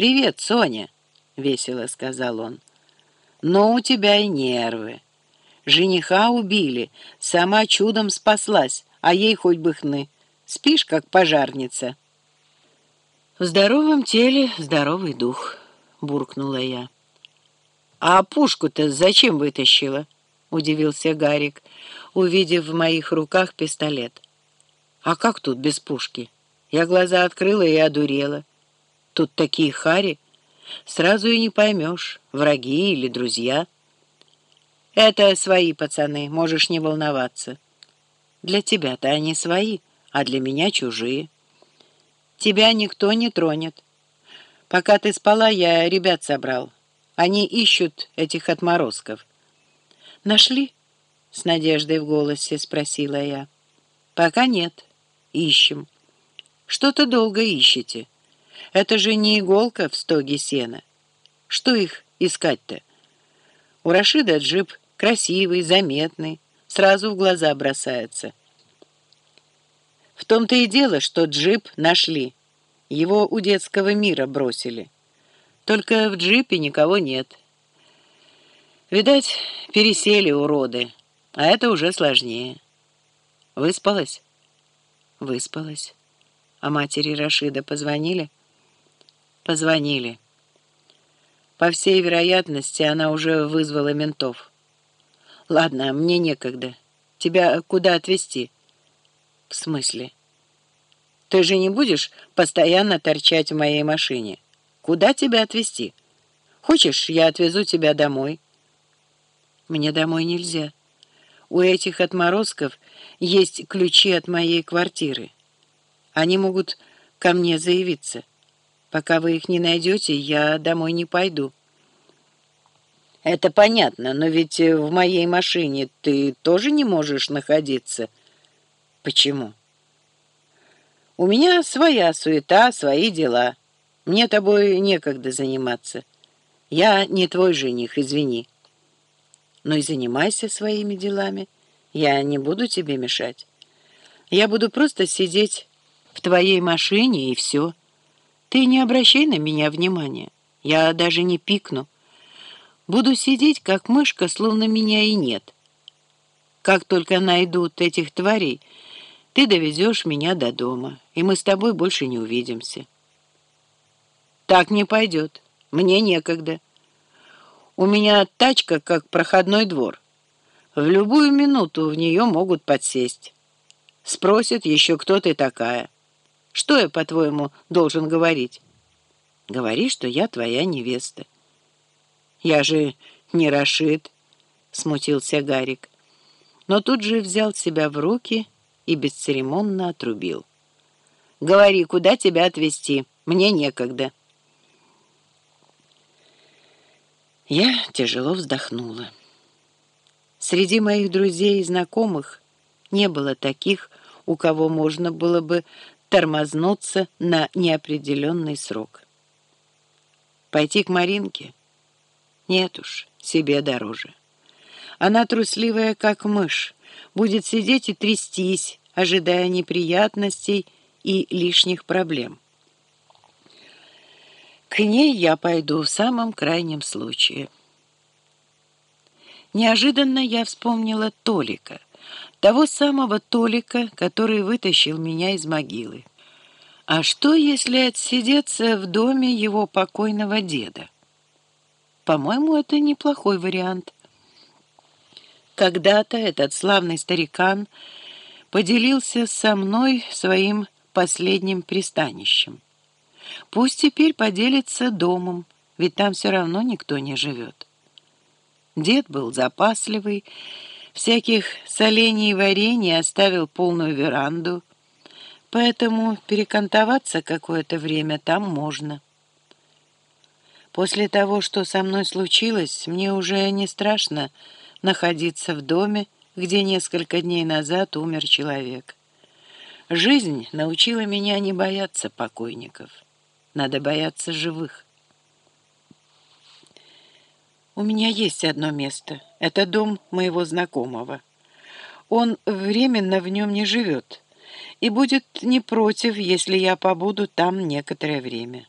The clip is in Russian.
«Привет, Соня!» — весело сказал он. «Но у тебя и нервы. Жениха убили, сама чудом спаслась, а ей хоть бы хны. Спишь, как пожарница». «В здоровом теле здоровый дух», — буркнула я. «А пушку-то зачем вытащила?» — удивился Гарик, увидев в моих руках пистолет. «А как тут без пушки?» Я глаза открыла и одурела. Тут такие хари, сразу и не поймешь, враги или друзья. Это свои пацаны, можешь не волноваться. Для тебя-то они свои, а для меня чужие. Тебя никто не тронет. Пока ты спала, я ребят собрал. Они ищут этих отморозков. Нашли? С надеждой в голосе спросила я. Пока нет. Ищем. Что-то долго ищете. Это же не иголка в стоге сена. Что их искать-то? У Рашида джип красивый, заметный, сразу в глаза бросается. В том-то и дело, что джип нашли. Его у детского мира бросили. Только в джипе никого нет. Видать, пересели уроды, а это уже сложнее. Выспалась? Выспалась. А матери Рашида позвонили? Позвонили. По всей вероятности, она уже вызвала ментов. Ладно, мне некогда. Тебя куда отвезти? В смысле? Ты же не будешь постоянно торчать в моей машине? Куда тебя отвезти? Хочешь, я отвезу тебя домой? Мне домой нельзя. У этих отморозков есть ключи от моей квартиры. Они могут ко мне заявиться. Пока вы их не найдете, я домой не пойду». «Это понятно, но ведь в моей машине ты тоже не можешь находиться». «Почему?» «У меня своя суета, свои дела. Мне тобой некогда заниматься. Я не твой жених, извини». «Ну и занимайся своими делами. Я не буду тебе мешать. Я буду просто сидеть в твоей машине и все». Ты не обращай на меня внимания. Я даже не пикну. Буду сидеть, как мышка, словно меня и нет. Как только найдут этих тварей, ты довезешь меня до дома, и мы с тобой больше не увидимся. Так не пойдет. Мне некогда. У меня тачка, как проходной двор. В любую минуту в нее могут подсесть. Спросят еще, кто ты такая. Что я, по-твоему, должен говорить? Говори, что я твоя невеста. Я же не Рашид, смутился Гарик. Но тут же взял себя в руки и бесцеремонно отрубил. Говори, куда тебя отвезти? Мне некогда. Я тяжело вздохнула. Среди моих друзей и знакомых не было таких, у кого можно было бы тормознуться на неопределенный срок. Пойти к Маринке? Нет уж, себе дороже. Она трусливая, как мышь, будет сидеть и трястись, ожидая неприятностей и лишних проблем. К ней я пойду в самом крайнем случае. Неожиданно я вспомнила Толика — того самого Толика, который вытащил меня из могилы. А что, если отсидеться в доме его покойного деда? По-моему, это неплохой вариант. Когда-то этот славный старикан поделился со мной своим последним пристанищем. Пусть теперь поделится домом, ведь там все равно никто не живет. Дед был запасливый, всяких солений и варений оставил полную веранду, поэтому перекантоваться какое-то время там можно. После того, что со мной случилось, мне уже не страшно находиться в доме, где несколько дней назад умер человек. Жизнь научила меня не бояться покойников. Надо бояться живых. У меня есть одно место. Это дом моего знакомого. Он временно в нем не живет и будет не против, если я побуду там некоторое время.